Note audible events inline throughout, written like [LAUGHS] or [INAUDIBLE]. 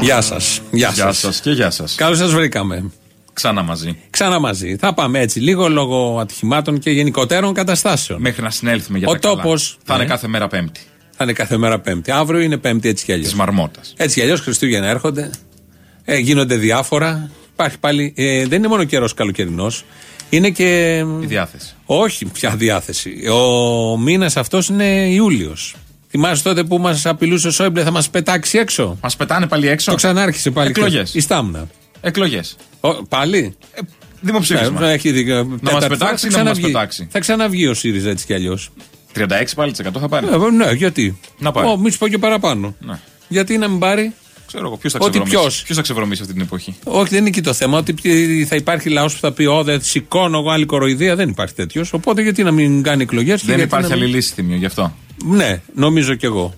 Γεια σας. Γεια Γεια σας. σας και γεια σας. Καλώς σας βρήκαμε. Ξανά μαζί. Ξανά μαζί. Θα πάμε έτσι λίγο λόγω ατυχημάτων και γενικότερων καταστάσεων. Μέχρι να συνέλθουμε για Ο τα καλά. τόπος, Θα είναι ναι. κάθε μέρα Πέμπτη. Θα είναι κάθε μέρα Πέμπτη. Αύριο είναι Πέμπτη έτσι κι αλλιώς. Της Μαρμότας. Έτσι κι αλλιώς Χριστούγεννα έρχονται. Ε, γίνονται διάφορα. Υπάρχει πάλι. Ε, δεν είναι μόνο καιρός καλοκαιρινός. Είναι και. Η διάθεση. Όχι πια διάθεση. Ο μήνας αυτός είναι Ιούλιος. Θυμάσαι τότε που μας απειλούσε ο Σόιμπλε θα μας πετάξει έξω; Μας πετάνε πάλι έξω; Το ξανάρχισε πάλι. Εκλογές. χθες. Η Στάμνα. Εκλογές. Ο, πάλι; Δημοψήφισμα. Ναι, έχει δίκιο. Να μας Τέταρτη πετάξει φορά ή να θα μας ξαναβγεί. πετάξει; Θα ξαναβγεί ο ΣΥΡΙΖΑ έτσι κι αλλιώς. 36 πάλι τη 100 θα πάρει. Ε, ναι, γιατί; Να πάρει. Ω, μη σου πω και παραπάνω. Ναι. Γιατί να μην πάρει; Ξέρω εγώ. Ποιος θα Ότι ξεβρωμίσει. ποιος; Ποιος θα ξεβρωμίσει αυτή την εποχή; Όχι, δεν είναι εκεί το θέμα. Ότι π- θα υπάρχει λαός που θα πει: Ω, δεν σηκώνω εγώ άλλη κοροϊδία. Δεν υπάρχει τέτοιος. Οπότε γιατί να μην κάνει εκλογές. Δεν υπάρχει άλλη λύση θυμίο γι' αυτό. Ναι, νομίζω κι εγώ.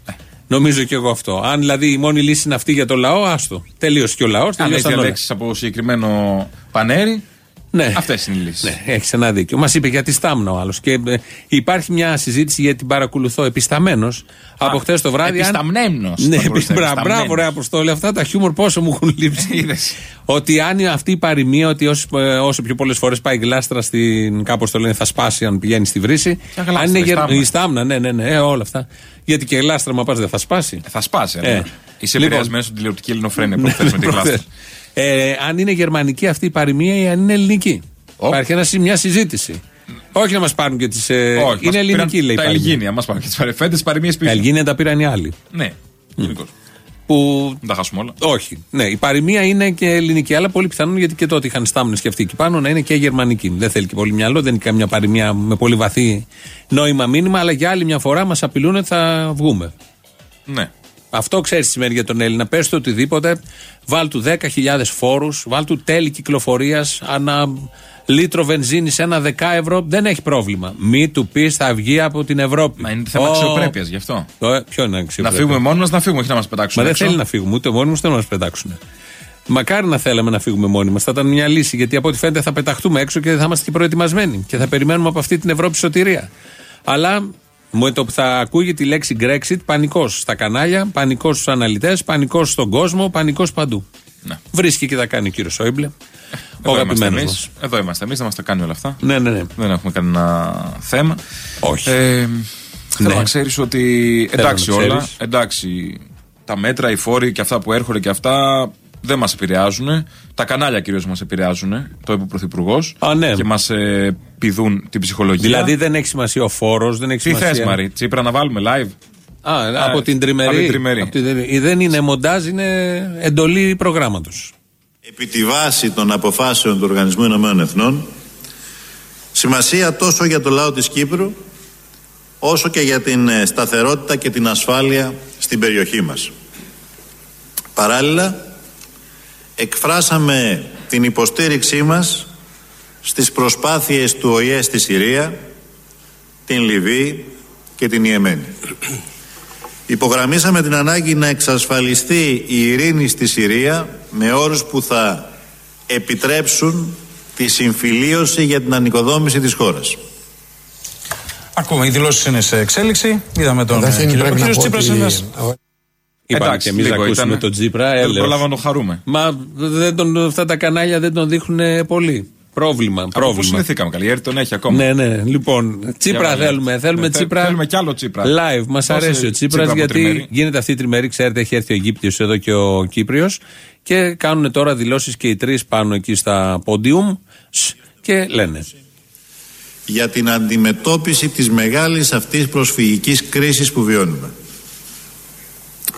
Νομίζω κι εγώ αυτό. Αν δηλαδή η μόνη λύση είναι αυτή για το λαό, άστο. Τελείωσε και ο λαός. Αν έχει διαλέξεις από συγκεκριμένο πανέρι, Ναι. αυτές είναι οι λύσεις. Ναι, έχεις ένα δίκιο. Μας είπε για τη Στάμνα ο άλλος. Και ε, υπάρχει μια συζήτηση γιατί την παρακολουθώ επισταμένος από χθες το βράδυ. αν- Επισταμνέμνος, Ναι, θα μπορούσε να μπρα- είναι, μπράβο, ρε επισταμμένος. Αποστόλη. Αυτά τα χιούμορ πόσο μου έχουν λείψει. Είδες. ότι αν αυτή η παροιμία, ότι όσο, ε, όσο πιο πολλές φορές πάει η γλάστρα στην. κάπως το λένε, θα σπάσει αν πηγαίνει στη βρύση. Ποια γλάστρα, αν είναι η γερ- Στάμνα. η Στάμνα, ναι, ναι, ναι, ε, όλα αυτά. Γιατί και η γλάστρα, μα πας δεν θα σπάσει. Θα σπάσει. Ε. Ε. Είσαι Λοιπόν. επηρεασμένο στην τηλεοπτική ελληνοφρένεια που χθε με την Προχθές. Κλάστα. Ε, αν είναι γερμανική αυτή η παροιμία ή αν είναι ελληνική. Ω. Υπάρχει ένα, μια συζήτηση. Όχι να μας πάρουν και τις. Ε, Όχι, μας είναι ελληνική, πήραν λέει η Τα παροιμία. Ελγίνια μας πάρουν και τις παρεφέντε παροιμίες Τα πίσω. Ελγίνια τα πήραν οι άλλοι. Ναι, γενικώς. Που Δεν τα χάσουμε όλα. όχι. Ναι, η παροιμία είναι και ελληνική, αλλά πολύ πιθανόν γιατί και τότε είχαν στάμνε και αυτοί εκεί πάνω να είναι και γερμανική. Δεν θέλει και πολύ μυαλό, δεν είναι καμιά παροιμία με πολύ βαθύ νόημα μήνυμα, αλλά για άλλη μια φορά μας απειλούν ότι θα βγούμε. Ναι. Αυτό ξέρεις τι σημαίνει για τον Έλληνα. Πες του οτιδήποτε, βάλ του 10.000 φόρους, βάλ του τέλη κυκλοφορίας, ανά λίτρο βενζίνη σε ένα 10 ευρώ, δεν έχει πρόβλημα. Μη του πεις θα βγει από την Ευρώπη. Μα είναι θέμα Ω, αξιοπρέπειας γι' αυτό. το- ε, Ποιο είναι Να αξιοπρέπεια. φύγουμε μόνοι μας, να φύγουμε, όχι να μας πετάξουν. Μα δεν έξω. θέλει να φύγουμε, ούτε μόνοι μας ούτε να μας πετάξουν. Μακάρι να θέλαμε να φύγουμε μόνοι μας. Θα ήταν μια λύση, γιατί από ό,τι φαίνεται θα πεταχτούμε έξω και δεν θα είμαστε και προετοιμασμένοι. Και θα περιμένουμε από αυτή την Ευρώπη σωτηρία. Αλλά με το που θα ακούγεται τη λέξη Brexit, πανικός στα κανάλια, πανικός στους αναλυτές, πανικός στον κόσμο, πανικός παντού. Ναι. Βρίσκει και θα κάνει ο κύριος Σόιμπλε. Ο Εδώ είμαστε αγαπημένος εμείς. μας. Εδώ είμαστε εμείς, να μας τα κάνει όλα αυτά. Ναι, ναι, ναι. Δεν έχουμε κανένα θέμα. Όχι. Ε, θέλω Ναι. να ξέρεις ότι εντάξει να όλα. ξέρεις. Εντάξει, τα μέτρα, οι φόροι και αυτά που έρχονται και αυτά δεν μας επηρεάζουν. Τα κανάλια κυρίως μας επηρεάζουν. Το είπε ο Πρωθυπουργός. Α, ναι. Και μας ε, πηδούν την ψυχολογία. Δηλαδή δεν έχει σημασία ο φόρος, δεν έχει Τι σημασία. θες, Μαρή, Τσίπρα να βάλουμε live; Α, από την τριμερή. από την τριμερή. Από την τριμερή. Δεν είναι μοντάζ, είναι εντολή προγράμματος. επί τη βάση των αποφάσεων του Οργανισμού Ηνωμένων Εθνών σημασία τόσο για το λαό της Κύπρου όσο και για την ε, σταθερότητα και την ασφάλεια στην περιοχή μας. Παράλληλα, εκφράσαμε την υποστήριξή μας στις προσπάθειες του ΟΗΕ στη Συρία, την Λιβύη και την Ιεμένη. Υπογραμμίσαμε την ανάγκη να εξασφαλιστεί η ειρήνη στη Συρία με όρους που θα επιτρέψουν τη συμφιλίωση για την ανοικοδόμηση της χώρας. Ακόμα οι δηλώσεις είναι σε εξέλιξη. Είδαμε τον Καταρχήν ε, κύριο, ο Είπαμε Εντάξει, και εμείς να λίγο ακούσουμε ήτανε. τον Τζίπρα. Δεν Έλεος. προλάβαμε να το χαρούμε. Μα δεν τον, αυτά τα κανάλια δεν τον δείχνουν πολύ. Πρόβλημα. Από πού πρόβλημα. συνδεθήκαμε καλή, γιατί τον έχει ακόμα; Ναι, ναι. Λοιπόν, Τσίπρα βάλε. θέλουμε. Θέλουμε Ναι, θε- Τσίπρα. θέλουμε κι άλλο Τσίπρα. Live. Μας Δώσε αρέσει ο Τσίπρα Τσίπρας από γιατί τριμερή; γίνεται αυτή η τριμερή. Ξέρετε, έχει έρθει ο Αιγύπτιος εδώ και ο Κύπριος. Και κάνουν τώρα δηλώσεις και οι τρεις πάνω εκεί στα πόντιουμ. Και λένε. για την αντιμετώπιση της μεγάλης αυτής προσφυγικής κρίσης που βιώνουμε.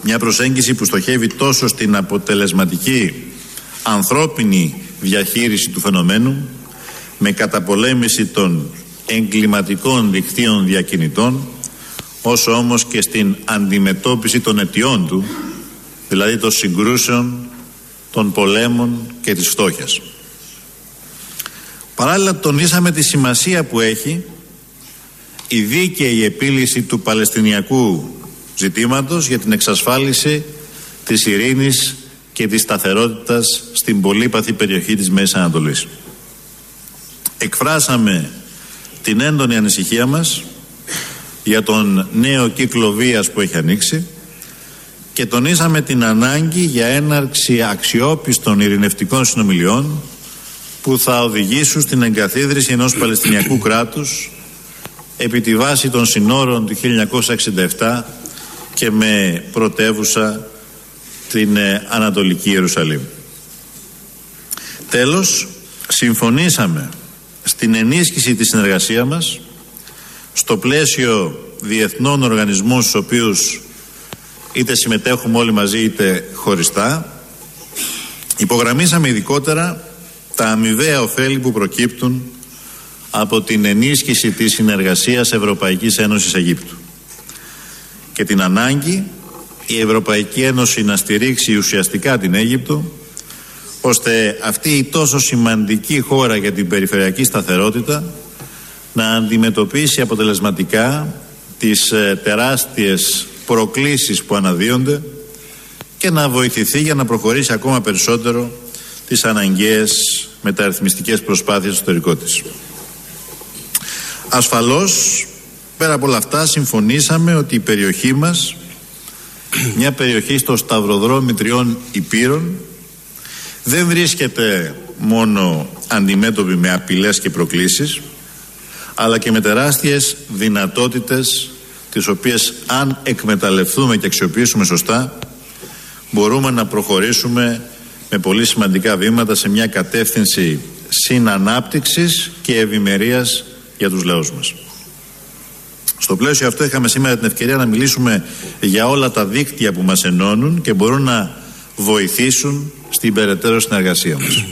Μια προσέγγιση που στοχεύει τόσο στην αποτελεσματική ανθρώπινη διαχείριση του φαινομένου με καταπολέμηση των εγκληματικών δικτύων διακινητών όσο όμως και στην αντιμετώπιση των αιτιών του δηλαδή των συγκρούσεων, των πολέμων και της φτώχειας. Παράλληλα τονίσαμε τη σημασία που έχει η δίκαιη επίλυση του Παλαιστινιακού ζητήματος για την εξασφάλιση της ειρήνης και της σταθερότητας στην πολύπαθη περιοχή της Μέσης Ανατολής. Εκφράσαμε την έντονη ανησυχία μας για τον νέο κύκλο βίας που έχει ανοίξει και τονίσαμε την ανάγκη για έναρξη αξιόπιστων ειρηνευτικών συνομιλιών που θα οδηγήσουν στην εγκαθίδρυση ενός Παλαιστινιακού κράτους επί τη βάση των συνόρων του 1967 και με πρωτεύουσα την ε, Ανατολική Ιερουσαλήμ. Τέλος, συμφωνήσαμε στην ενίσχυση της συνεργασία μας στο πλαίσιο διεθνών οργανισμών στους οποίους είτε συμμετέχουμε όλοι μαζί είτε χωριστά υπογραμμίσαμε ειδικότερα τα αμοιβαία ωφέλη που προκύπτουν από την ενίσχυση της συνεργασίας Ευρωπαϊκής Ένωσης Αιγύπτου και την ανάγκη η Ευρωπαϊκή Ένωση να στηρίξει ουσιαστικά την Αίγυπτο ώστε αυτή η τόσο σημαντική χώρα για την περιφερειακή σταθερότητα να αντιμετωπίσει αποτελεσματικά τις ε, τεράστιες προκλήσεις που αναδύονται και να βοηθηθεί για να προχωρήσει ακόμα περισσότερο τις αναγκαίες μεταρρυθμιστικές προσπάθειες στο ιστορικό της. Ασφαλώς, πέρα από όλα αυτά, συμφωνήσαμε ότι η περιοχή μας, μια περιοχή στο σταυροδρόμι τριών υπήρων, δεν βρίσκεται μόνο αντιμέτωπη με απειλές και προκλήσεις, αλλά και με τεράστιες δυνατότητες τις οποίες αν εκμεταλλευτούμε και αξιοποιήσουμε σωστά μπορούμε να προχωρήσουμε με πολύ σημαντικά βήματα σε μια κατεύθυνση συνανάπτυξης και ευημερίας για τους λαούς μας. Στο πλαίσιο αυτό είχαμε σήμερα την ευκαιρία να μιλήσουμε για όλα τα δίκτυα που μας ενώνουν και μπορούν να βοηθήσουν στην περαιτέρω συνεργασία μας.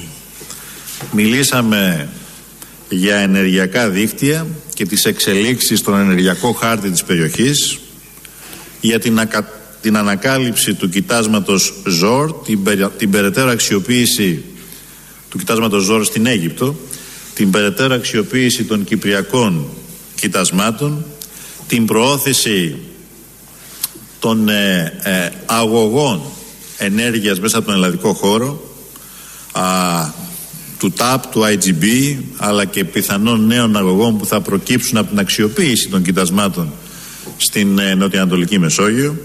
Μιλήσαμε για ενεργειακά δίκτυα και τις εξελίξεις στον ενεργειακό χάρτη της περιοχής για την, την ανακάλυψη του κοιτάσματος ΖΟΡ την, την περαιτέρω αξιοποίηση του κοιτάσματος ΖΟΡ στην Αίγυπτο την περαιτέρω αξιοποίηση των κυπριακών κοιτασμάτων την προώθηση των ε, ε, αγωγών ενέργειας μέσα από τον ελλαδικό χώρο του ΤΑΠ, του IGB αλλά και πιθανών νέων αγωγών που θα προκύψουν από την αξιοποίηση των κοιτασμάτων στην ε, Νοτιοανατολική Μεσόγειο.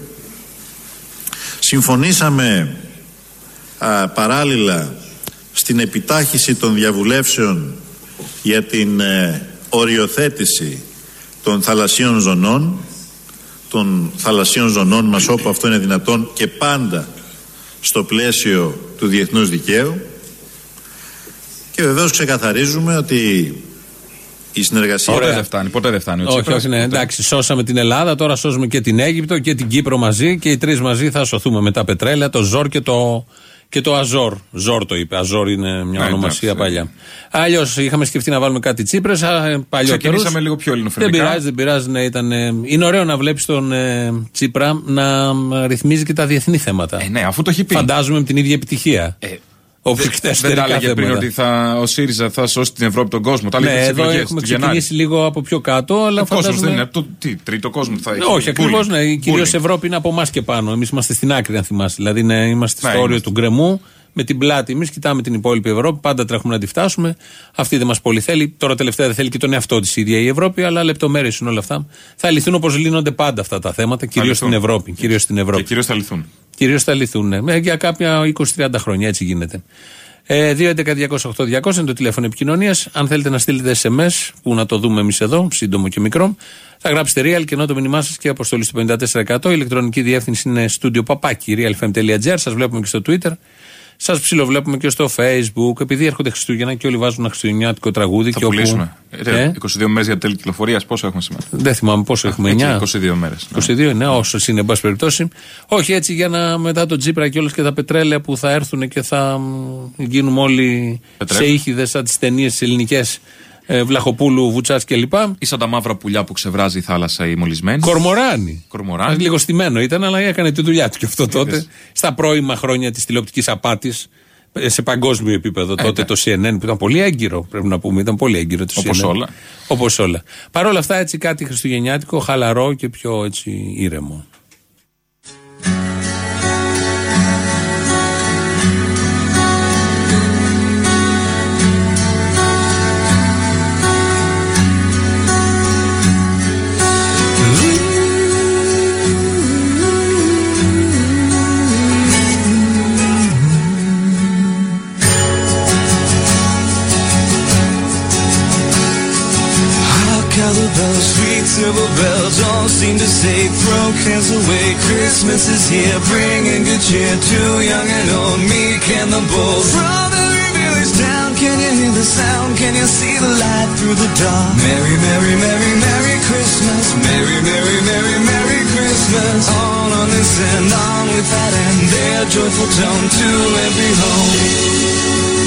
Συμφωνήσαμε παράλληλα στην επιτάχυση των διαβουλεύσεων για την ε, οριοθέτηση των θαλασσίων ζωνών των θαλασσίων ζωνών μας όπου αυτό είναι δυνατόν και πάντα στο πλαίσιο του διεθνούς δικαίου και βεβαίως ξεκαθαρίζουμε ότι η συνεργασία. Ποτέ δεν φτάνει. Ποτέ δεν φτάνει. Όχι, όχι, ναι, εντάξει. Σώσαμε την Ελλάδα, τώρα σώζουμε και την Αίγυπτο και την Κύπρο μαζί και οι τρεις μαζί θα σωθούμε με τα πετρέλαια, το Ζόρ και το, και το Αζόρ. Ζόρ το είπε. Αζόρ είναι μια ναι, ονομασία παλιά. Αλλιώς είχαμε σκεφτεί να βάλουμε κάτι Τσίπρε. Παλιότερο. Ξεκινήσαμε λίγο πιο ελληνοφρενικά. Δεν πειράζει, δεν πειράζει. Ναι, ήταν, είναι ωραίο να βλέπεις τον ε, Τσίπρα να ρυθμίζει και τα διεθνή θέματα. Ε, ναι, αφού το έχει πει. Φαντάζομαι με την ίδια επιτυχία. Ε, δεν τα έλεγε πριν ότι θα, ο ΣΥΡΙΖΑ θα σώσει την Ευρώπη τον κόσμο. Τα ναι, εδώ έχουμε ξεκινήσει λίγο από πιο κάτω. Αλλά ο κόσμος δεν είναι. Το, τι, τρίτο κόσμο θα έχει. Όχι, ακριβώς. Ναι, Κυρίως Ευρώπη είναι από εμάς και πάνω. Εμείς είμαστε στην άκρη, αν θυμάσαι. Δηλαδή ναι, είμαστε ναι, στο όριο του γκρεμού με την πλάτη. Εμείς κοιτάμε την υπόλοιπη Ευρώπη, πάντα τρέχουμε να τη φτάσουμε. Αυτή δεν μας πολύ θέλει. Τώρα τελευταία δεν θέλει και τον εαυτό της ίδια η Ευρώπη, αλλά λεπτομέρειες είναι όλα αυτά. Θα λυθούν όπως λύνονται πάντα αυτά τα θέματα, κυρίως στην Ευρώπη. Κυρίως στην Ευρώπη. Και κυρίως θα λυθούν. Κυρίως θα λυθούν. Ναι. Για κάποια 20-30 χρόνια έτσι γίνεται. Ε, 2.11.208.200 είναι το τηλέφωνο επικοινωνίας. Αν θέλετε να στείλετε SMS, που να το δούμε εμείς εδώ, σύντομο και μικρό, θα γράψετε real και ενώ το μήνυμά σας και αποστολή στο 54%. Η ηλεκτρονική διεύθυνση είναι studio papaki realfm.gr. Σας βλέπουμε και στο Twitter. Σας ψιλοβλέπουμε και στο Facebook. Επειδή έρχονται Χριστούγεννα και όλοι βάζουν ένα χριστουγεννιάτικο τραγούδι. Θα και πουλήσουμε. Όπου... Ε, 22 μέρες για τέλη κυκλοφορίας, πόσο έχουμε σήμερα; Δεν θυμάμαι πόσο έχουμε. 9. 22 μέρες. 22, ναι, όσο είναι, εν πάση περιπτώσει. Όχι έτσι για να μετά το Τζίπρα και όλες και τα πετρέλαια που θα έρθουν και θα γίνουμε όλοι σε ήχηδες σαν τις ταινίες ελληνικές ε, Βλαχοπούλου, Βουτσάς κλπ. Ή σαν τα μαύρα πουλιά που ξεβράζει η θάλασσα η μολυσμένη. Κορμοράνη. Κορμοράνη. Λίγο στημένο ήταν, αλλά έκανε τη δουλειά του και αυτό τότε. Στα πρώιμα χρόνια της τηλεοπτικής απάτης. Ε, σε παγκόσμιο επίπεδο ε, τότε ναι. το CNN που ήταν πολύ έγκυρο, πρέπει να πούμε. Ήταν πολύ έγκυρο το Όπως CNN. όλα. Όπως όλα. Παρ' όλα αυτά, έτσι κάτι χριστουγεννιάτικο, χαλαρό και πιο έτσι ήρεμο. Silver bells all seem to say, throw cares away. Christmas is here, bringing good cheer to young and old, meek and the bold. From every village town, can you hear the sound? Can you see the light through the dark? Merry, merry, merry, merry Christmas. Merry, merry, merry, merry Christmas. On, on this and on with that and their joyful tone to every home.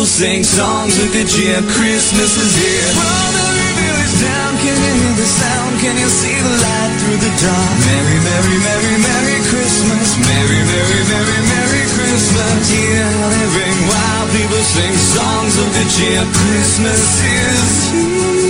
People sing songs of good cheer. Christmas is here. From every village town, can you hear the sound? Can you see the light through the dark? Merry, merry, merry, merry Christmas. Merry, merry, merry, merry Christmas. Hear they ring while people sing songs of cheer. Christmas Christmas is here.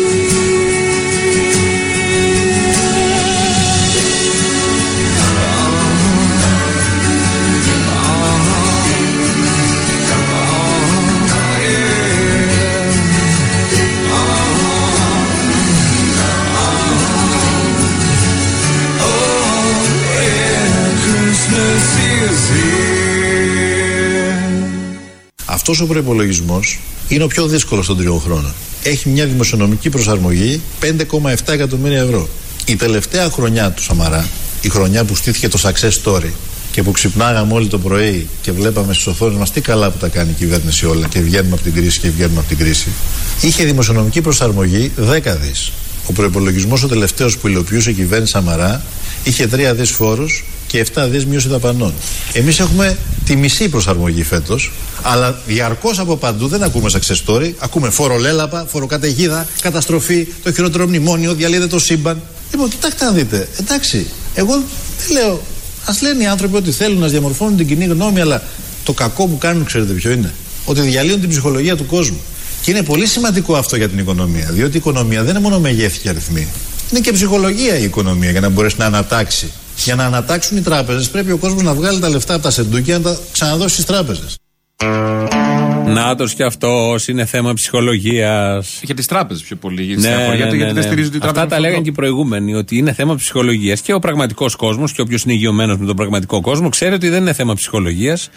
Αυτός ο προπολογισμό είναι ο πιο δύσκολος των τριών χρόνων. Έχει μια δημοσιονομική προσαρμογή 5,7 εκατομμύρια ευρώ. Η τελευταία χρονιά του Σαμαρά, η χρονιά που στήθηκε το success story και που ξυπνάγαμε όλοι το πρωί και βλέπαμε στις οθόνες μας τι καλά που τα κάνει η κυβέρνηση όλα και βγαίνουμε από την κρίση και βγαίνουμε από την κρίση, είχε δημοσιονομική προσαρμογή 10 δις. Ο προπολογισμό ο τελευταίος που υλοποιούσε η κυβέρνηση Σαμαρά είχε 3 δις φόρους και 7 δις μείωση δαπανών. Εμείς έχουμε τη μισή προσαρμογή φέτος, αλλά διαρκώς από παντού δεν ακούμε success story. Ακούμε φορολέλαπα, φοροκαταιγίδα, καταστροφή, το χειρότερο μνημόνιο, διαλύεται το σύμπαν. Λοιπόν, κοιτάξτε να δείτε. Εντάξει, εγώ δεν λέω. Α λένε οι άνθρωποι ότι θέλουν να διαμορφώνουν την κοινή γνώμη, αλλά το κακό που κάνουν, ξέρετε ποιο είναι; Ότι διαλύουν την ψυχολογία του κόσμου. Και είναι πολύ σημαντικό αυτό για την οικονομία. Διότι η οικονομία δεν είναι μόνο μεγέθη και αριθμοί. Είναι και ψυχολογία η οικονομία για να μπορέσει να ανατάξει. Για να ανατάξουν οι τράπεζες, πρέπει ο κόσμος να βγάλει τα λεφτά από τα σεντούκια να τα ξαναδώσει στις τράπεζες. Νάτο κι αυτό είναι θέμα ψυχολογίας. Για τις τράπεζες πιο πολύ. Για Ναι, ναι, ναι, γιατί, ναι, γιατί ναι. δεν στηρίζονται οι τράπεζες. Αυτά τα λέγανε και οι προηγούμενοι, ότι είναι θέμα ψυχολογίας. Και ο πραγματικός κόσμος, και όποιος είναι υγειωμένος με τον πραγματικό κόσμο, ξέρει ότι δεν είναι θέμα ψυχολογίας.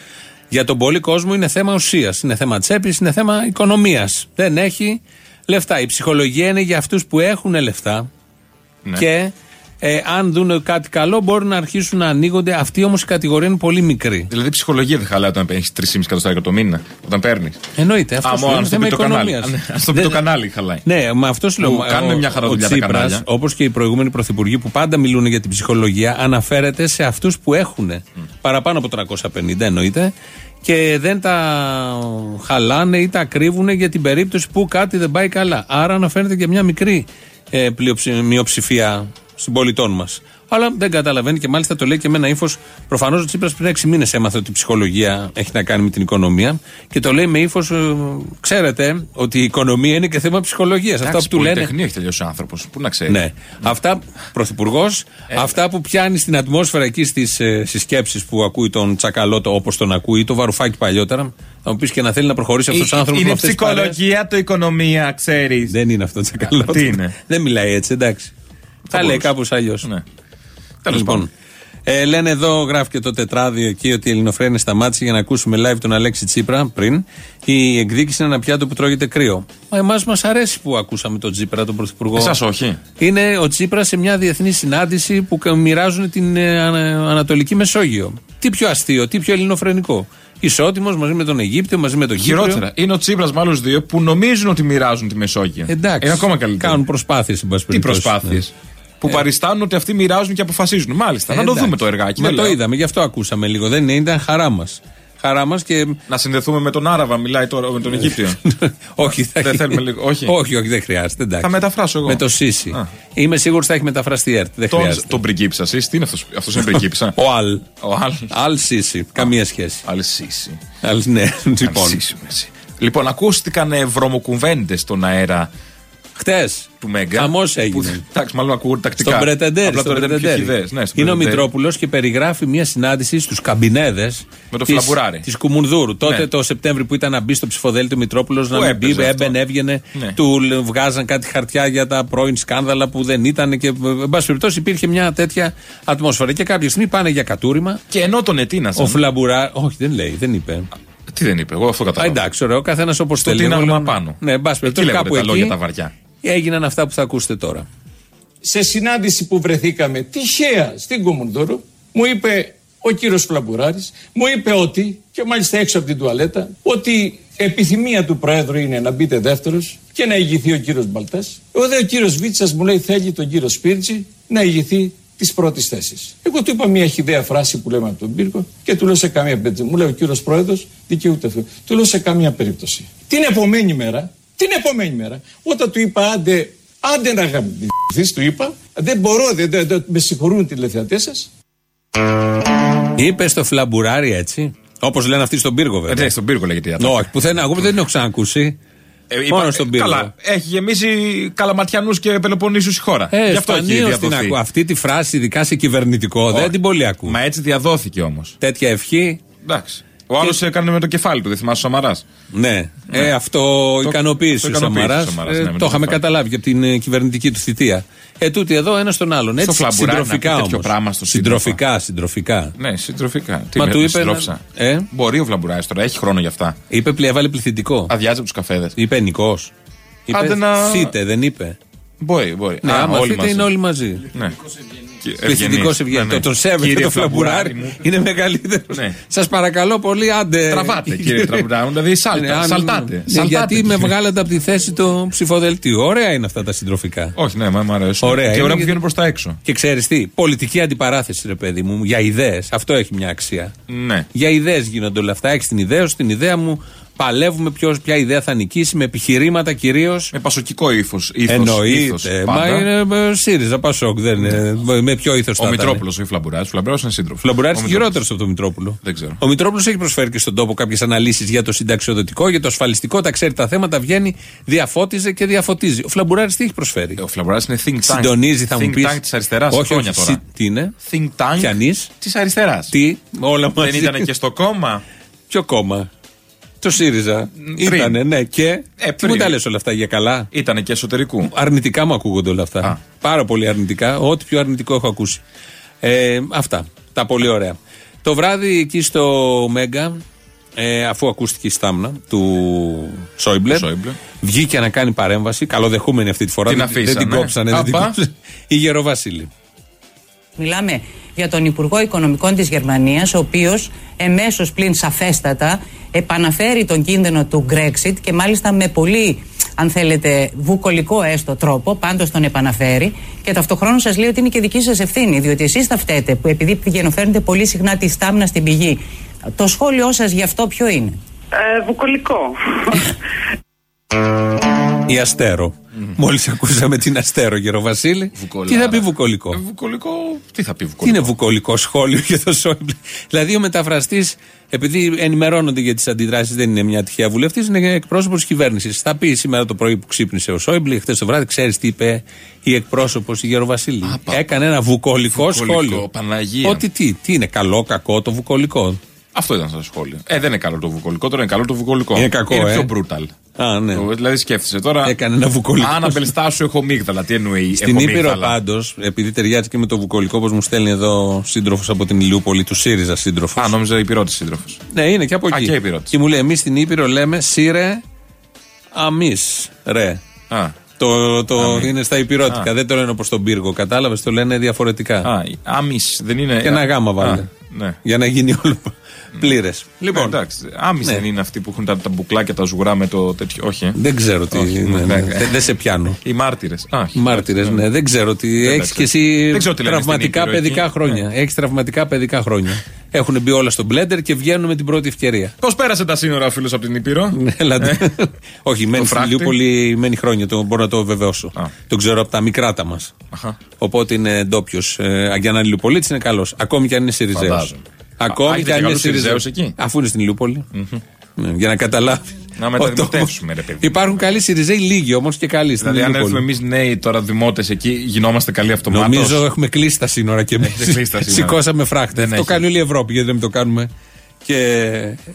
Για τον πολύ κόσμο είναι θέμα ουσίας. Είναι θέμα τσέπης, είναι θέμα οικονομίας. Δεν έχει λεφτά. Η ψυχολογία είναι για αυτούς που έχουν λεφτά Ναι. και ε, αν δουν κάτι καλό μπορούν να αρχίσουν να ανοίγονται. Αυτή όμως η κατηγορία είναι πολύ μικρή. Δηλαδή η ψυχολογία δεν χαλάει όταν έχει 3,5 εκατοστάρια το μήνα. Όταν παίρνεις. Εννοείται. Αυτό Α, σου μόνο είναι αν στο θέμα πει το κανάλι. οικονομίας. Α, ναι, αν στο πει το κανάλι χαλάει. Ναι, με αυτό σου λέω. Που μα, κάνουν ο- μια χαρά ο δουλειά τα Τσίπρας, κανάλια. όπως και οι προηγούμενοι πρωθυπουργοί που πάντα μιλούν για την ψυχολογία, αναφέρεται σε αυτούς που έχουν παραπάνω από 350 εννοείται και δεν τα χαλάνε ή τα κρύβουν για την περίπτωση που κάτι δεν πάει καλά. Άρα αναφέρεται και μια μικρή ε, πλειοψη- μειοψηφία συμπολιτών μας. Αλλά δεν καταλαβαίνει και μάλιστα το λέει και με ένα ύφος. Προφανώς ο Τσίπρας πριν 6 μήνες έμαθε ότι η ψυχολογία έχει να κάνει με την οικονομία και το λέει με ύφος. ξέρετε ότι η οικονομία είναι και θέμα ψυχολογίας. Αυτά Εντάξει, που του λένε. Πολυτεχνία έχει τελειώσει ο άνθρωπος. Πού να ξέρει; Ναι. Αυτά, πρωθυπουργός, Ε. αυτά που πιάνει στην ατμόσφαιρα εκεί στις ε, συσκέψεις που ακούει τον Τσακαλώτο όπως τον ακούει, ή το Βαρουφάκι παλιότερα. Θα μου πεις και να θέλει να προχωρήσει αυτός ο άνθρωπος με Είναι αυτές τις παρέες. ψυχολογία το οικονομία, ξέρεις. Δεν είναι αυτό Τσακαλώτος. Τι είναι; [LAUGHS] Δεν μιλάει έτσι, εντάξει. Θα λέει μπορούσε. κάπως αλλιώς. Ναι. Τέλος Λοιπόν, πάντων. ε, λένε εδώ, γράφει και το τετράδιο εκεί, ότι η Ελληνοφρένη σταμάτησε για να ακούσουμε live τον Αλέξη Τσίπρα πριν. Η εκδίκηση είναι ένα πιάτο που τρώγεται κρύο. Μα εμάς μας αρέσει που ακούσαμε τον Τσίπρα, τον Πρωθυπουργό. Εσάς όχι. Είναι ο Τσίπρα σε μια διεθνή συνάντηση που κα- μοιράζουν την ε, ανα- Ανατολική Μεσόγειο. Τι πιο αστείο, τι πιο ελληνοφρενικό. Ισότιμος μαζί με τον Αιγύπτιο, μαζί με τον Κύπριο. Χειρότερα. Είναι ο Τσίπρας με άλλους δύο που νομίζουν ότι μοιράζουν τη Μεσόγειο. Εντάξει. Είναι ακόμα καλύτερο. Κάνουν προσπάθειες, εν πάση Τι περιπτώσει. προσπάθειες; Που παριστάνουν ότι αυτοί μοιράζουν και αποφασίζουν. Μάλιστα. Ε, να το εντάξει. δούμε το εργάκι. Μα δεν το λέω. είδαμε, γι' αυτό ακούσαμε λίγο. Δεν είναι, ήταν χαρά μας. Χαρά μας και. Να συνδεθούμε με τον Άραβα, μιλάει τώρα με τον Αιγύπτιο. [LAUGHS] όχι, θα Δεν θέλουμε λίγο- όχι. όχι, όχι, δεν χρειάζεται. Εντάξει. Θα μεταφράσω εγώ. Με το Σίση. Α. Είμαι σίγουρος ότι θα έχει μεταφραστεί η ΕΡΤ. Δεν τον, χρειάζεται. τον πριγκίπισσα, εσεί. Τι είναι αυτός. Αυτός είναι πριγκίπισσα; [LAUGHS] Ο Αλ. Ο Αλ. Αλ Σίση. Καμία σχέση. Αλσίσι. Αλ, ναι, λοιπόν. Αλσίσι, merci. Λοιπόν, ακούστηκαν ε, βρωμοκουβέντες στον αέρα Χτες. του Μέγκα. Χαμός Που- έγινε. Εντάξει, μάλλον ακούγονται τακτικά. Στον Πρετεντέρ. Απλά στον τώρα ήταν πιο Πρετεντέρ. χυδαίες. Ναι, στον Είναι ο Πρετεντέρ. Μητρόπουλος και περιγράφει μια συνάντηση στους καμπινέδες. Με το Φλαμπουράρι. Της Κουμουνδούρου. Τότε Ναι. το Σεπτέμβρη που ήταν να μπει στο ψηφοδέλτιο Μητρόπουλος να Πού μην έπαιζε μπει, αυτό; έμπαινε, έβγαινε. Ναι. Του λ- βγάζαν κάτι χαρτιά για τα πρώην σκάνδαλα που δεν ήταν. Και, εν πάση περιπτώσει, υπήρχε μια τέτοια ατμόσφαιρα. Και κάποια στιγμή πάνε για κατούριμα. Και ενώ τον ετείνασαν. Ο Φλαμπουρά. Όχι, δεν λέει, δεν είπε. Τι δεν είπε, εγώ αυτό Α, κατάλαβα. εντάξει, ωραίο, καθένας όπως Στο θέλει. τι είναι Εγώ άλμα λέω- πάνω. Ναι, εν πάση Εκεί περιπτώσει, λέγονται κάπου τα λόγια εκεί τα βαριά. Έγιναν αυτά που θα ακούσετε τώρα. σε συνάντηση που βρεθήκαμε τυχαία στην Κομοντόρο, μου είπε ο κύριος Φλαμπουράρης, μου είπε ότι, και μάλιστα έξω από την τουαλέτα, ότι επιθυμία του Προέδρου είναι να μπείτε δεύτερος και να ηγηθεί ο κύριος Μπαλτάς. Ο δε ο κύριος Βίτσας μου λέει θέλει τον κύριο Σπίρτζη να ηγηθεί της πρώτης θέσης. Εγώ του είπα μια χιδέα φράση που λέμε από τον πύργο και του λέω σε καμία περίπτωση. Μου λέει ο κύριος Πρόεδρος δικαιούται αυτό. Του λέω σε καμία περίπτωση. Την επομένη μέρα, την επομένη μέρα, όταν του είπα άντε, άντε να γαμηθείς, του είπα, δεν μπορώ, δεν, δεν, δεν- με συγχωρούν οι τηλεθεατές σας, Είπες στο φλαμπουράρι έτσι. Όπως λένε αυτοί στον πύργο, Ε, βέβαια. ναι, στον πύργο λέγεται η ατάκα. Όχι, πουθενά. Εγώ δεν την έχω ξανακούσει. Ε, είπα- Μόνο στον πύργο. Καλά, έχει γεμίσει καλαματιανούς και πελοποννήσους η χώρα. Ε, Γι' αυτό έχει σπανίως την διαδοθεί. ακούω. Αυτή τη φράση, ειδικά σε κυβερνητικό, δεν Όχι. την πολύ ακούω. Μα έτσι διαδόθηκε όμως. Τέτοια ευχή. Εντάξει. Ο άλλος έκανε με το κεφάλι του, δεν θυμάσαι ο Σαμαράς. Ναι, Ε, αυτό Το- ικανοποίησε το ο ικανοποίησε Σαμαρά. ο Σαμαράς, ναι, με το το είχαμε κεφάλι. καταλάβει και από την ε, κυβερνητική του θητεία. Ε, τούτοι εδώ ένας στον άλλον. Έτσι, φλαμπουράρι να συντροφικά πει τέτοιο όμως. πράγμα στο Συντροφικά, συντροφικά. Ναι, συντροφικά. Τι Μα με, του με είπε συντρόφισα. ένα- ε; Μπορεί ο Βλαμπουράη τώρα, έχει χρόνο γι' αυτά. Είπε πλη- έβαλε πληθυντικό. Αδειάζει από τους καφέδες. Είπε νικός. Είπε Άντε να- θύτε, δεν είπε. Μπορεί, μπορεί. Ναι, Α, άμα όλοι θύτε μαζί. είναι όλοι μαζί. Ναι. Πληθυντικός ευγενής. Το τον σέβεται Κύριε το φλαμπουράρι. Φλαμπουράρι μου. Είναι μεγαλύτερος. Ναι. Σας παρακαλώ πολύ, άντε. Τραβάτε, κύριε Τραμπουράρι, δηλαδή σάλτα, Ναι, αν- σαλτάτε, ναι, σαλτάτε, γιατί με κύριε. βγάλατε από τη θέση του ψηφοδελτίου. Ωραία είναι αυτά τα συντροφικά. Όχι, ναι, μου αρέσουν. Ωραία, Και είναι ωραία που γιατί- βγαίνουν προς τα έξω. Και ξέρεις τι, πολιτική αντιπαράθεση, ρε παιδί μου, για ιδέες. Αυτό έχει μια αξία. Ναι. Για ιδέες γίνονται όλα αυτά. Έχεις την ιδέα σου, την ιδέα μου. Παλεύουμε ποιος, ποια ιδέα θα νικήσει με επιχειρήματα κυρίως. Με πασοκικό ύφος. Εννοείται. Μα είναι ε, ΣΥΡΙΖΑ, Πασόκ. Δεν είναι. Με ποιο ήθο θα Ο ήταν; Μητρόπουλος, ο Φλαμπουράκη. Ο Φλαμπουράκη είναι σύντροφος. Φλαμπουράρη είναι χειρότερος από τον Μητρόπουλο. Δεν ξέρω. Ο Μητρόπουλος έχει προσφέρει και στον τόπο κάποιες αναλύσεις για το συνταξιοδοτικό, για το ασφαλιστικό. Τα ξέρει τα θέματα, βγαίνει, διαφώτιζε και διαφωτίζει. Ο Φλαμπουράρη τι έχει προσφέρει; Ο Φλαμπουράκη είναι think tank. Συντονίζει, θα μου think πεις. tank της αριστεράς. Όχι, χρόνια όχι. τώρα. συ- Τι είναι; Think tank Πιανής. της αριστεράς. Τι, όλα μαζί. Δεν ήταν και στο κόμμα; Ποιο κόμμα; Το ΣΥΡΙΖΑ. Πριν. Ήτανε, ναι. Και. Ε, τι μου πριν. τα λες όλα αυτά για καλά; Ήταν και εσωτερικού. Αρνητικά μου ακούγονται όλα αυτά. Α. Πάρα πολύ αρνητικά. Ό,τι πιο αρνητικό έχω ακούσει. Ε, αυτά. Τα πολύ ωραία. Το βράδυ εκεί στο Μέγκα, ε, αφού ακούστηκε η στάμνα του Σόιμπλε, Του Σόιμπλε. βγήκε να κάνει παρέμβαση. Καλοδεχούμενη αυτή τη φορά. Την δεν, δεν την αφήσαμε. κόψανε. Δεν την Απα. κόψανε. Η Γεροβασίλη. Μιλάμε για τον Υπουργό Οικονομικών της Γερμανίας, ο οποίος εμέσως πλην σαφέστατα επαναφέρει τον κίνδυνο του Brexit και μάλιστα με πολύ, αν θέλετε, βουκολικό έστω τρόπο, πάντως τον επαναφέρει και ταυτοχρόνως σας λέει ότι είναι και δική σας ευθύνη, διότι εσείς θα φταίτε που επειδή πηγαινοφέρνετε πολύ συχνά τη στάμνα στην πηγή. Το σχόλιο σας γι' αυτό ποιο είναι; Ε, βουκολικό. [LAUGHS] Η Αστέρο. Μόλις ακούσαμε την Αστέρο, Γεροβασίλη. Τι θα πει βουκολικό; Ε, Βουκολικό. Τι θα πει Τι βουκολικό. είναι βουκολικό σχόλιο για το Σόιμπλε. Δηλαδή ο μεταφραστής, επειδή ενημερώνονται για τις αντιδράσεις, δεν είναι μια τυχαία βουλευτής, είναι εκπρόσωπος της κυβέρνησης. Θα πει σήμερα το πρωί που ξύπνησε ο Σόιμπλε, χθες το βράδυ, ξέρεις τι είπε η εκπρόσωπος η Γεροβασίλη. Άπα. Έκανε ένα βουκολικό, Βουκολικό, σχόλιο. Παναγία. Ότι τι, τι είναι καλό, κακό το βουκολικό; Αυτό ήταν στο σχόλιο. Ε, δεν είναι καλό το βουκολικό, τώρα είναι καλό το βουκολικό. Είναι κακό, είναι ε. πιο brutal. Α, ναι. Το- Δηλαδή σκέφτεσαι τώρα. Έκανε ένα βουκολικό. Αν αμπελστάσου έχω μίγδαλα. Τι εννοεί. Στην έχω Ήπειρο μίγδαλα. πάντως, επειδή ταιριάζει και με το βουκολικό, όπως μου στέλνει εδώ σύντροφος από την Ηλιούπολη, του ΣΥΡΙΖΑ σύντροφος. Α, νόμιζα υπηρώτης σύντροφος. Ναι, είναι και από Α, εκεί. και Ήπειρος. Και μου λέει, εμείς στην Ήπειρο λέμε σύρε αμή. Ρε. Α, Το, το Αμή. είναι στα υπηρώτικα. Α. Δεν το λένε όπως τον πύργο. Κατάλαβες, το λένε διαφορετικά. α άμυ δεν είναι. και ένα γάμα βάλε. Α, ναι. Για να γίνει όλο πλήρες. Λοιπόν, Λοιπόν, εντάξει. Άμυ Ναι. δεν είναι αυτοί που έχουν τα, τα μπουκλάκια, τα ζουγρά με το τέτοιο. Όχι. ε; δεν ξέρω τι. Όχι, ναι, ναι, ναι. δεν- Δεν σε πιάνω. Οι μάρτυρες. Μάρτυρες, ναι. Δεν ξέρω τι. Δεν Έχεις τα και ξέρω. εσύ Δεν ξέρω τι λένε στην τραυματικά Ήπειρο παιδικά εκεί. χρόνια. Ναι. Έχεις τραυματικά παιδικά χρόνια. Έχουν μπει όλα στο μπλέντερ και βγαίνουν με την πρώτη ευκαιρία. Πώς πέρασε τα σύνορα ο φίλος από την Ήπειρο; Ναι, Έλατε. Όχι, μένει στην φράχτη; Ηλιούπολη, μένει χρόνια, το, μπορώ να το βεβαιώσω. Α. Το ξέρω από τα μικράτα μας. Αχα. Οπότε είναι ντόπιος. Ε, για να είναι Ηλιουπολίτη είναι καλός. Ακόμη και αν είναι Σιριζέος. Φαντάζομαι. Α, Ακόμη έχετε και αν και είναι καλούς Σιριζέος. Σιριζέους εκεί; Αφού είναι στην Ηλιούπολη. Ναι, για να καταλάβει. Να μεταδημοτεύσουμε, ρε παιδί. Υπάρχουν καλοί Σιριζέοι, λίγοι όμως και καλοί στην Δηλαδή, αν Ηλιούπολη. έρθουμε εμείς νέοι τώρα δημότες εκεί, γινόμαστε καλοί αυτομάτως. Νομίζω έχουμε κλείσει τα σύνορα και εμείς. Έχετε κλείσει τα σύνορα. Σηκώσαμε φράχτε. Δεν Το έχει. κάνει όλη η Ευρώπη, γιατί δεν το κάνουμε και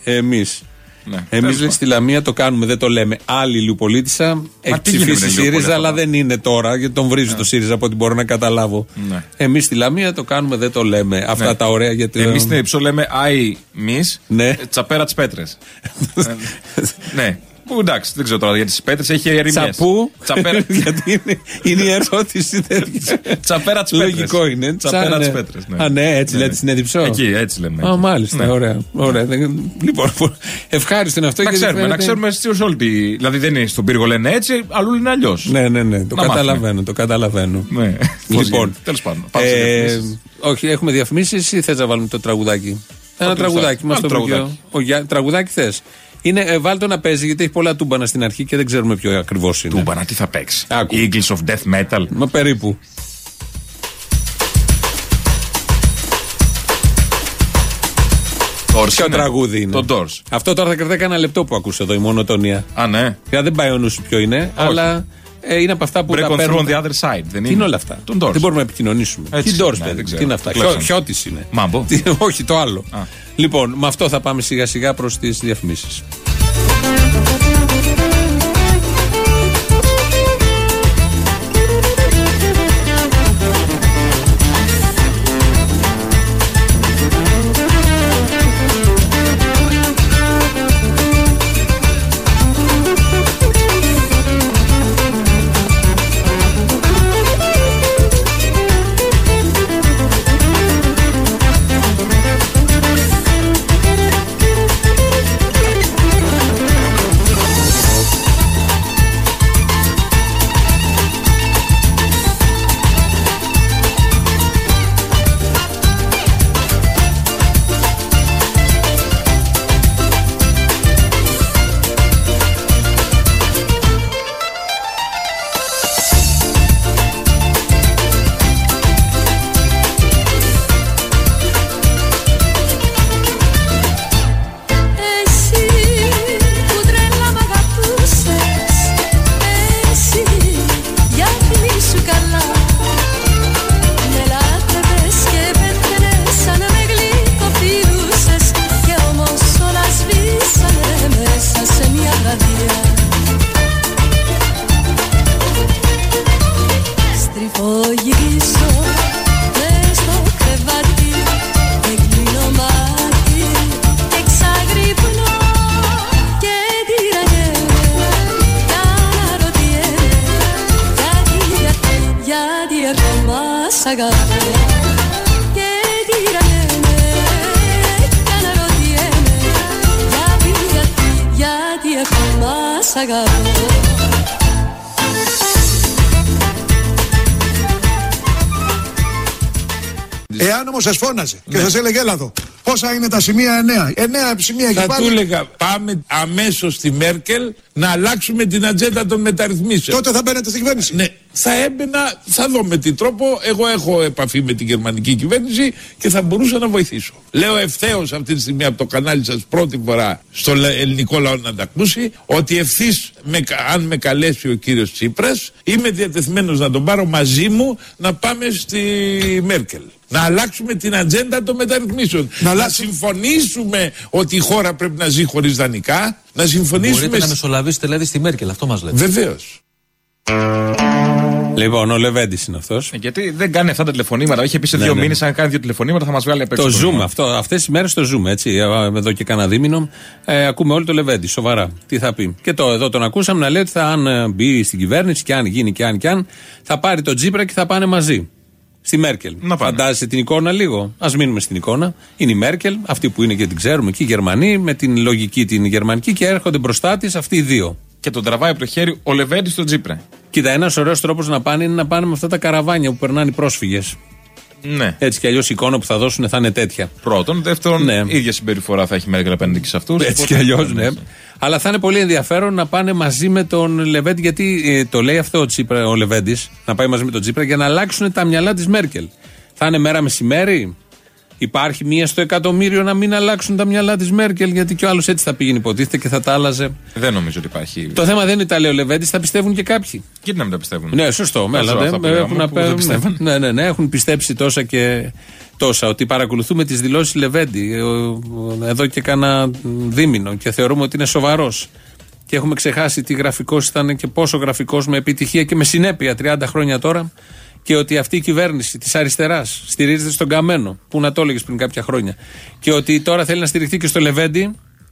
εμείς. Ναι, Εμείς τέλος πάντων. στη Λαμία το κάνουμε, δεν το λέμε. Άλλη Λιουπολίτησα. Έχει τι γίνεται με ψηφίσει την ΣΥΡΙΖΑ, Λιούπολη αλλά αυτό δεν είναι τώρα, γιατί τον βρίζει το ΣΥΡΙΖΑ από ό,τι μπορώ να καταλάβω. Ναι. Εμείς στη Λαμία το κάνουμε, δεν το λέμε. Αυτά Ναι. τα ωραία γιατί. Εμείς στην Υψό λέμε Άι μη, Ναι. τσαπέρα τις πέτρες. [LAUGHS] ναι. Που εντάξει, δεν ξέρω τώρα για τις πέτρες έχει ερημιές. Τσαπού. Τσαπέρα, [LAUGHS] γιατί είναι, είναι η ερώτηση τέτοια. τσαπέρα τι πέτρες. Λογικό είναι. Τσαπέρα Τσα- τι ναι. πέτρες. Α, ναι, έτσι λέτε στην Εδιψό. Εκεί, έτσι λέμε. Α, μάλιστα. Ναι. Ωραία. ωραία. Δεν- Λοιπόν, ευχάριστο είναι αυτό. Να γιατί ξέρουμε, να φαίνεται- ξέρουμε σε όλη τη. Δηλαδή δεν είναι στον πύργο λένε έτσι, αλλού είναι αλλιώς. Ναι, ναι, ναι. Το Να καταλαβαίνω. Το καταλαβαίνω. Ναι. Λοιπόν, Τέλος πάντων. Πάμε σε ε, διαφημίσεις. όχι, έχουμε διαφημίσεις ή θες να βάλουμε το τραγουδάκι; Ένα Ό,τι τραγουδάκι. θες. Μα το Βάλε βγει ο- τραγουδάκι. ο Γιά- Τραγουδάκι θες; Είναι, ε, βάλ το να παίζει γιατί έχει πολλά τούμπανα στην αρχή και δεν ξέρουμε ποιο ακριβώς είναι. Τούμπανα, τι θα παίξει; Άκου. Eagles of Death Metal. Μα περίπου. Doors Ποιο είναι. τραγούδι είναι; Το Doors. Αυτό τώρα θα κρατάει κανένα λεπτό που ακούσε εδώ η μονοτονία. Α, ναι. Για δεν πάει ο νους σου ποιο είναι, αλλά ε, είναι από αυτά που Break τα on through παίρνουν. on the other side. Δεν Τι είναι είναι; όλα αυτά; Τον Doors. Δεν μπορούμε να επικοινωνήσουμε. Έτσι, Τι Doors, ναι, παιδί. δεν ξέρω. Τι είναι αυτά; Το κλέψανε. Χιώτης είναι. Μάμπο. Τι- [LAUGHS] Όχι, το άλλο. Α. Λοιπόν, με αυτό θα πάμε σιγά σιγά προς τις διαφημίσεις. Εάν όμω σα φώναζε και σας έλεγε έλα εδώ, πόσα είναι τα σημεία 9. 9 σημεία και Θα πάλι. του έλεγα πάμε αμέσως στη Μέρκελ να αλλάξουμε την ατζέντα των μεταρρυθμίσεων. Τότε θα μπαίνετε στην κυβέρνηση. Ναι, θα έμπαινα, θα δω με τι τρόπο. Εγώ έχω επαφή με την γερμανική κυβέρνηση και θα μπορούσα να βοηθήσω. Λέω ευθέως αυτή τη στιγμή από το κανάλι σας πρώτη φορά στο λα- ελληνικό λαό να τα ακούσει ότι ευθύς, αν με καλέσει ο κύριος Τσίπρας, είμαι διατεθειμένος να τον πάρω μαζί μου να πάμε στη Μέρκελ. Να αλλάξουμε την ατζέντα των μεταρρυθμίσεων. Να Να, αλλάξουμε- συμφωνήσουμε ότι η χώρα πρέπει να ζει χωρίς δανεικά. Να συμφωνήσουμε. Μπορείτε να μεσολαβήσετε δηλαδή στη Μέρκελ, αυτό μας λέτε. Βεβαίως. Λοιπόν, ο Λεβέντης είναι αυτός. Ε, Γιατί δεν κάνει αυτά τα τηλεφωνήματα. Είχε πει σε Ναι, δύο ναι. μήνες, αν κάνει δύο τηλεφωνήματα θα μας βγάλει απ' έξω. Το Zoom, χρόνο. αυτό, αυτές τις μέρες το Zoom, έτσι, ε, εδώ και κανένα δίμηνο, ε, ακούμε όλοι το Λεβέντη, σοβαρά. Τι θα πει. Και το, εδώ τον ακούσαμε να λέει ότι θα αν ε, μπει στην κυβέρνηση και αν γίνει και αν και αν, θα πάρει τον Τζίπρα και θα πάνε μαζί. Στη Μέρκελ. Να πάνε. Φαντάζεσαι την εικόνα λίγο. Α μείνουμε στην εικόνα. Είναι η Μέρκελ, αυτή που είναι και την ξέρουμε, και οι Γερμανοί, με την λογική την γερμανική και έρχονται μπροστά της αυτοί οι δύο. Και τον τραβάει από το χέρι ο Λεβέντη στον Τζίπρα. Κοίτα, ένας ωραίος τρόπος να πάνε είναι να πάνε με αυτά τα καραβάνια που περνάνε οι πρόσφυγες. Ναι. Έτσι κι αλλιώς η εικόνα που θα δώσουν θα είναι τέτοια. Πρώτον. Δεύτερον, Ναι. ίδια συμπεριφορά θα έχει Μέρκελ απέναντι και σε αυτούς. Έτσι κι αλλιώς, ναι. Αλλά θα είναι πολύ ενδιαφέρον να πάνε μαζί με τον Λεβέντη, γιατί ε, το λέει αυτό ο, Τσίπρα, ο Λεβέντης, να πάει μαζί με τον Τσίπρα για να αλλάξουν τα μυαλά της Μέρκελ. Θα είναι μέρα μεσημέρι, Υπάρχει μία στο εκατομμύριο να μην αλλάξουν τα μυαλά της Μέρκελ, γιατί κι ο άλλος έτσι θα πήγαινε υποτίθεται και θα τα άλλαζε. Δεν νομίζω ότι υπάρχει. Το θέμα δεν είναι τα λέει ο Λεβέντης, θα πιστεύουν και κάποιοι. Και να μην τα πιστεύουν; Ναι, σωστό. Τα Μέλα, ζώα ναι, αυτά που έχουν, λέγαμε, που δεν απέ- πιστεύουν. ναι, ναι, ναι, έχουν πιστέψει τόσα και τόσα. Ότι παρακολουθούμε τις δηλώσεις Λεβέντη ε, ο- ο- εδώ και κάνα δίμηνο και θεωρούμε ότι είναι σοβαρός. Και έχουμε ξεχάσει τι γραφικός ήταν και πόσο γραφικός με επιτυχία και με συνέπεια 30 χρόνια τώρα. Και ότι αυτή η κυβέρνηση της αριστεράς στηρίζεται στον Καμένο, που να το έλεγες πριν κάποια χρόνια. Και ότι τώρα θέλει να στηριχθεί και στο Λεβέντη.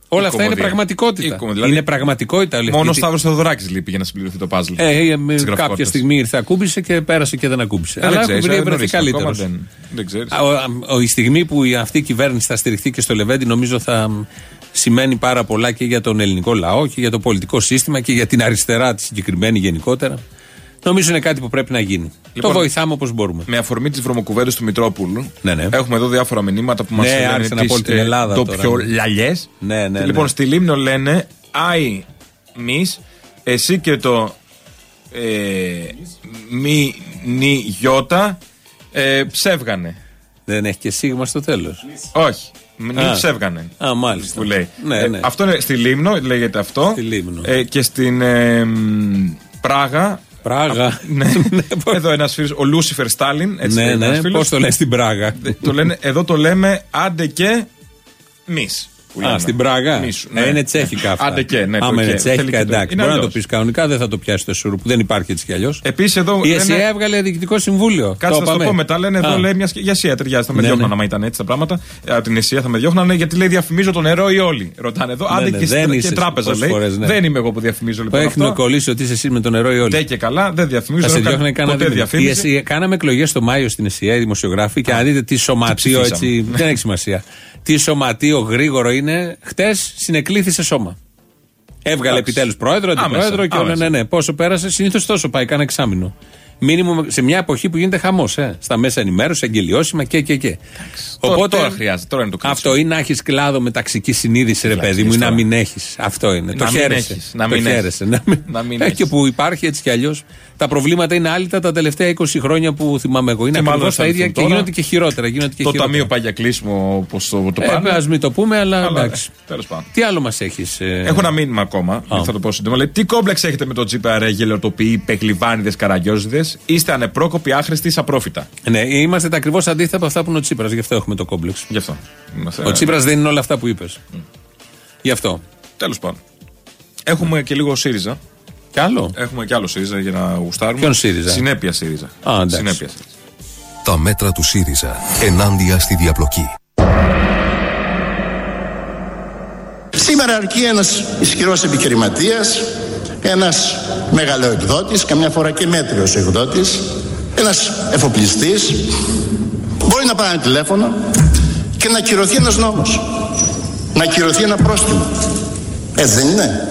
Όλα αυτά είναι κομμωδία. πραγματικότητα. Η κομμωδία. Δηλαδή, είναι πραγματικότητα. όλη Μόνο ο αυτή. Σταύρος Θεοδωράκης λείπει για να συμπληρωθεί το puzzle. Ε, ε, της ε, κάποια γραφικότητας. στιγμή ήρθε, ακούμπησε και πέρασε και δεν ακούμπησε. Ε, Αλλά δεν έχουν ξέρεις, βρει ε, βρεθεί νωρίς ακόμα, καλύτερος. Δεν, δεν ξέρεις. Η στιγμή που η- αυτή η κυβέρνηση θα στηριχθεί και στο Λεβέντι, νομίζω θα μ, σημαίνει πάρα πολλά και για τον ελληνικό λαό και για το πολιτικό σύστημα και για την αριστερά τη συγκεκριμένη γενικότερα. Νομίζω είναι κάτι που πρέπει να γίνει. Το Λοιπόν, βοηθάμε όπως μπορούμε. Με αφορμή τις βρωμοκουβέντε του Μητρόπουλου, Ναι, ναι. έχουμε εδώ διάφορα μηνύματα που μας Ναι, λένε άρχισε να τις, πω την ε, Ελλάδα το τώρα. πιο λαλιέ. Ναι, ναι, Λοιπόν, ναι. στη Λίμνο λένε Άι μης, εσύ και το ε, μη νι γιώτα ε, ψεύγανε. Δεν έχει και σίγμα στο τέλος. Όχι. Μη Α. ψεύγανε. Α, μάλιστα. Που λέει. Ναι, Ε, ναι. αυτό είναι στη Λίμνο, λέγεται αυτό. Στη Λίμνο. Ε, και στην ε, μ, Πράγα. Πράγα. Ναι. [LAUGHS] εδώ ένας φίλος, ο Λούσιφερ Στάλιν. Έτσι ναι, λέγεται ένας ναι. φίλος. Πώς το λες στην Πράγα; το λένε, εδώ το λέμε άντε και μης. Α, στην Πράγα. Μίσου, Ε, είναι τσέχικα αυτά. Άντε και, ναι. το Άμα είναι και. Θέλει τσέχικα, και το- εντάξει. είναι Μπορεί να το αλλιώς. πεις κανονικά, δεν θα το πιάσει το σουρου που δεν υπάρχει έτσι κι αλλιώς. Επίσης εδώ. Η λένε- ΕΣΥΑ έβγαλε διοικητικό συμβούλιο. Κάτσε να σου το είπαμε. πω μετά. Λένε εδώ Α. λέει μιας. Για ΕΣΥΑ ταιριάζει. Θα με Ναι, διώχναν ναι. άμα ήταν έτσι τα πράγματα. Ε, Από την ΕΣΥΑ θα με διώχνανε γιατί λέει διαφημίζω τον νερό ή όλοι. Ρωτάνε εδώ. Ναι, Άντε ναι, και, δεν στην- είσαι και τράπεζα πόσες λέει. φορές, ναι. Δεν είμαι εγώ που διαφημίζω Που λοιπόν. έχεις αυτό. κολλήσει ότι είσαι εσύ με το νερό ή όλοι. Ντε και καλά, δεν διαφημίζω. Θα σε δεν κάνω διώχνει κανένα ποτέ δίμηνο. Η διαφήμιση. ΕΣΥΑ- Κάναμε εκλογές το Μάιο στην ΕΣΥΑ, οι δημοσιογράφοι, και αν δείτε τι σωματείο Τι έτσι. ψηφίσαμε. Δεν έχει σημασία. Τι σωματείο γρήγορο είναι. Χτες συνεκλήθη σε σώμα. Έβγαλε Εντάξει. επιτέλους πρόεδρο, Άμεσα, αντιπρόεδρο και όλα. άμεσα. Ναι, ναι. Πόσο πέρασε, συνήθως τόσο πάει, κάνα εξάμεινο. Μήνυμο σε μια εποχή που γίνεται χαμός, ε. Στα μέσα ενημέρωση, αγγελιώσιμα και και και. Τώρα- τώρα χρειάζεται, τώρα είναι το κρίσιμο. Αυτό ή να έχεις κλάδο με ταξική συνείδηση, ρε παιδί μου, ή να τώρα. μην έχεις. Αυτό είναι. Να το μην χαίρεσαι. έχεις, να Το μην χαίρεσαι. έχεις. Να μην, Να μην Ε, έχεις. Και που υπάρχει έτσι κι αλλιώς. Τα προβλήματα είναι άλυτα τα τελευταία 20 χρόνια που θυμάμαι εγώ. Είναι Και μάλλον ακριβώς θα τα ίδια έρθουν και τώρα. γίνονται και χειρότερα. Γίνονται και Το χειρότερα. ταμείο πάει για κλείσιμο όπως το, το Ε, πάνε. Α μην το πούμε, αλλά, Αλλά, εντάξει. Τέλος πάντων. Τι άλλο μας έχεις. Ε... Έχω ένα μήνυμα ακόμα. Θα το πω σύντομα. Λέει, τι κόμπλεξ έχετε με τον Τσίπρα, ρε γελοτοποιοί, πεγλιβάνιδε, καραγκιόζιδε. Είστε ανεπρόκοποι, άχρηστοι, σαπρόφητα. Ναι, είμαστε τα ακριβώς αντίθετα από αυτά που είναι ο Τσίπρας. Γι' αυτό έχουμε το κόμπλεξ. Γι' αυτό. Είμαστε- Ο Τσίπρας δεν είναι όλα αυτά που είπες. Γι' αυτό. Τέλος πάντων. Έχουμε και λίγο ΣΥΡΙΖΑ. Κι άλλο; Έχουμε και άλλο ΣΥΡΙΖΑ για να γουστάρουμε. Ποιον ΣΥΡΙΖΑ; Συνέπεια ΣΥΡΙΖΑ. Α, εντάξει. Συνέπεια ΣΥΡΙΖΑ. Τα μέτρα του ΣΥΡΙΖΑ ενάντια στη διαπλοκή. Σήμερα αρκεί ένας ισχυρός επιχειρηματίας, ένας μεγαλοεκδότης, καμιά φορά και μέτριος εκδότης, ένας εφοπλιστής, μπορεί να πάρει ένα τηλέφωνο και να κυρωθεί ένας νόμος, να κυρωθεί ένα πρόστιμο. Έτσι δεν είναι.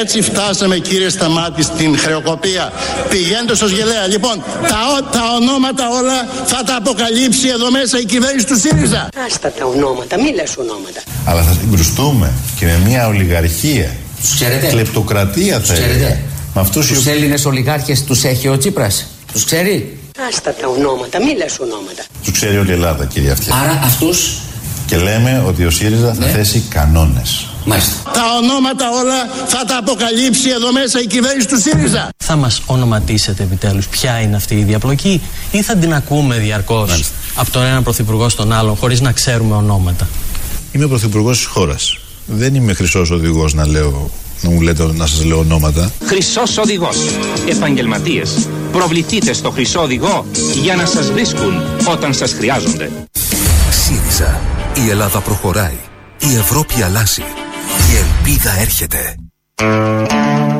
Έτσι φτάσαμε κύριε Σταμάτη στην χρεοκοπία. Πηγαίνετε στο Σγελέα. Λοιπόν, τα, ο- τα ονόματα όλα θα τα αποκαλύψει εδώ μέσα η κυβέρνηση του ΣΥΡΙΖΑ. Άστα τα ονόματα, μη λες ονόματα. Αλλά θα συγκρουστούμε και με μια ολιγαρχία. Τους ξέρετε; Κλεπτοκρατία θα Ξέρετε; έλεγα. Με αυτούς οι Τους Έλληνες ολιγάρχες τους έχει ο Τσίπρας. Τους ξέρει; Άστα τα ονόματα, μη λες ονόματα. Τους ξέρει όλη η Ελλάδα κύριε Αυτιά. Άρα αυτούς, Και λέμε ότι ο ΣΥΡΙΖΑ θα θέσει κανόνες. μάλιστα. Τα ονόματα όλα θα τα αποκαλύψει εδώ μέσα η κυβέρνηση του ΣΥΡΙΖΑ. Θα μας ονοματίσετε επιτέλους ποια είναι αυτή η διαπλοκή ή θα την ακούμε διαρκώς από τον έναν πρωθυπουργό στον άλλον χωρίς να ξέρουμε ονόματα; Είμαι πρωθυπουργός της χώρας. Δεν είμαι χρυσός οδηγός να λέω. Να μου λέτε να σας λέω ονόματα. Χρυσός οδηγός. Επαγγελματίες. Προβληθείτε στο χρυσό οδηγό για να σας βρίσκουν όταν σας χρειάζονται. ΣΥΡΙΖΑ. Η Ελλάδα προχωράει. Η Ευρώπη αλλάζει. Η ελπίδα έρχεται.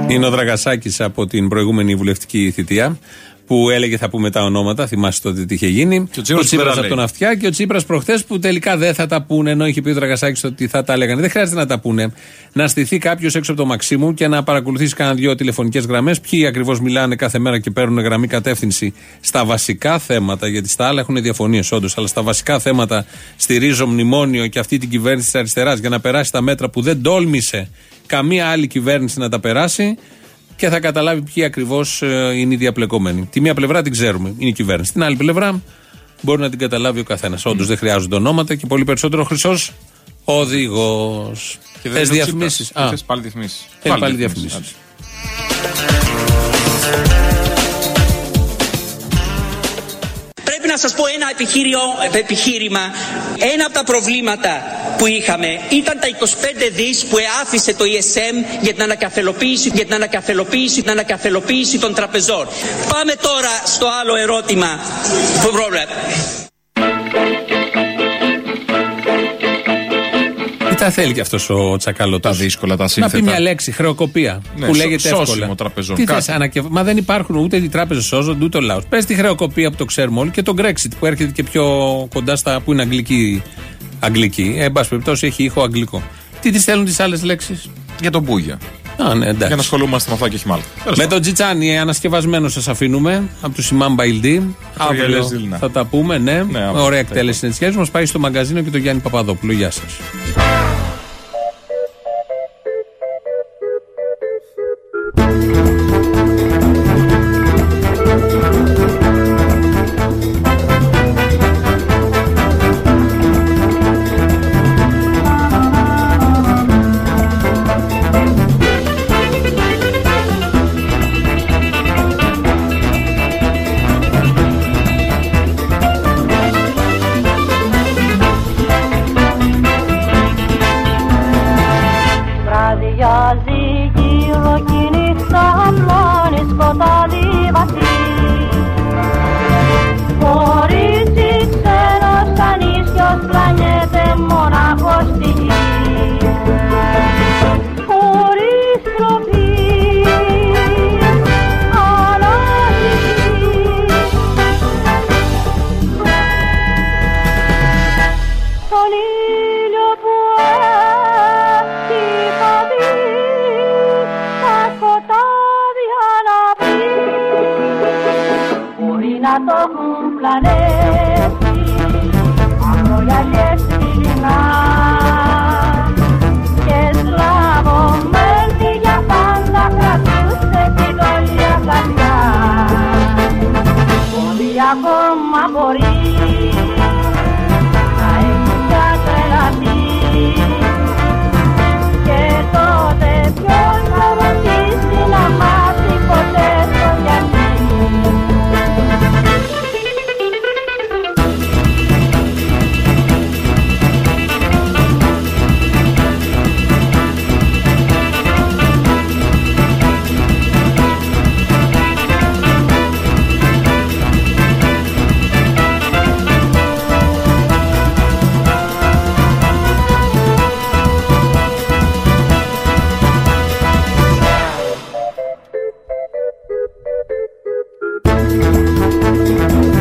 Είναι ο Δραγασάκης από την προηγούμενη βουλευτική θητεία που έλεγε θα πούμε τα ονόματα. Θυμάστε τότε τι είχε γίνει. Και ο Τσίπρας Τσίπρας πέρα από τον λέει. Αυτιά και ο Τσίπρας προχθές που τελικά δεν θα τα πούνε. Ενώ είχε πει ο Δραγασάκης ότι θα τα έλεγαν. Δεν χρειάζεται να τα πούνε. Να στηθεί κάποιος έξω από το Μαξίμου και να παρακολουθήσει κάνα δύο τηλεφωνικές γραμμές. Ποιοι ακριβώς μιλάνε κάθε μέρα και παίρνουν γραμμή κατεύθυνση στα βασικά θέματα. Γιατί στα άλλα έχουν διαφωνίες όντως. Αλλά στα βασικά θέματα στηρίζω μνημόνιο και αυτή την κυβέρνηση της αριστεράς για να περάσει τα μέτρα που δεν τόλμησε καμία άλλη κυβέρνηση να τα περάσει και θα καταλάβει ποιοι ακριβώς είναι οι διαπλεκόμενοι. Τη μία πλευρά την ξέρουμε, είναι η κυβέρνηση. Την άλλη πλευρά μπορεί να την καταλάβει ο καθένας. Όντως δεν χρειάζονται ονόματα και πολύ περισσότερο ο χρυσός οδηγός. Και Θες δεν είναι ο διαφημίσεις; Τσίπρας. Θες πάλι διαφημίσεις. Θέλει πάλι διαφημίσεις. Να σας πω ένα επιχείριο, επιχείρημα. Ένα από τα προβλήματα που είχαμε ήταν τα 25 δις που άφησε το ESM για την ανακεφαλοποίηση, για την ανακεφαλοποίηση, την ανακεφαλοποίηση των τραπεζών. Πάμε τώρα στο άλλο ερώτημα που τα θέλει κι αυτός ο τσακαλώτος. Τα δύσκολα, τα Να σύνθετα. πει μια λέξη, χρεοκοπία. Ναι, που σω- λέγεται σώσιμο εύκολα. τραπεζών, Τι κάτι. θες, ανακεφ... Μα δεν υπάρχουν ούτε οι τράπεζες σώζονται ούτε ο λαός. Πες τη χρεοκοπία που το ξέρουμε όλοι και το Brexit που έρχεται και πιο κοντά στα. που είναι αγγλική. αγγλική. Ε, εν πάση περιπτώσει έχει ήχο αγγλικό. Τι τι θέλουν τις άλλες λέξεις; Για τον Μπούγια. Α, ναι, εντάξει. Για να ασχολούμαστε με αυτά και όχι με άλλα. Με τον Τζιτσάνι, ανασκευασμένο σας αφήνουμε από τους Σιμάν Μπαϊλντή. Αύριο Γελές Ζήλνα. θα τα πούμε, ναι. αύριο. Ωραία εκτέλεση είναι τη σχέση μας. Πάει στο μαγκαζίνο και τον Γιάννη Παπαδόπουλο. Γεια σας. Μπορεί να το Μπορεί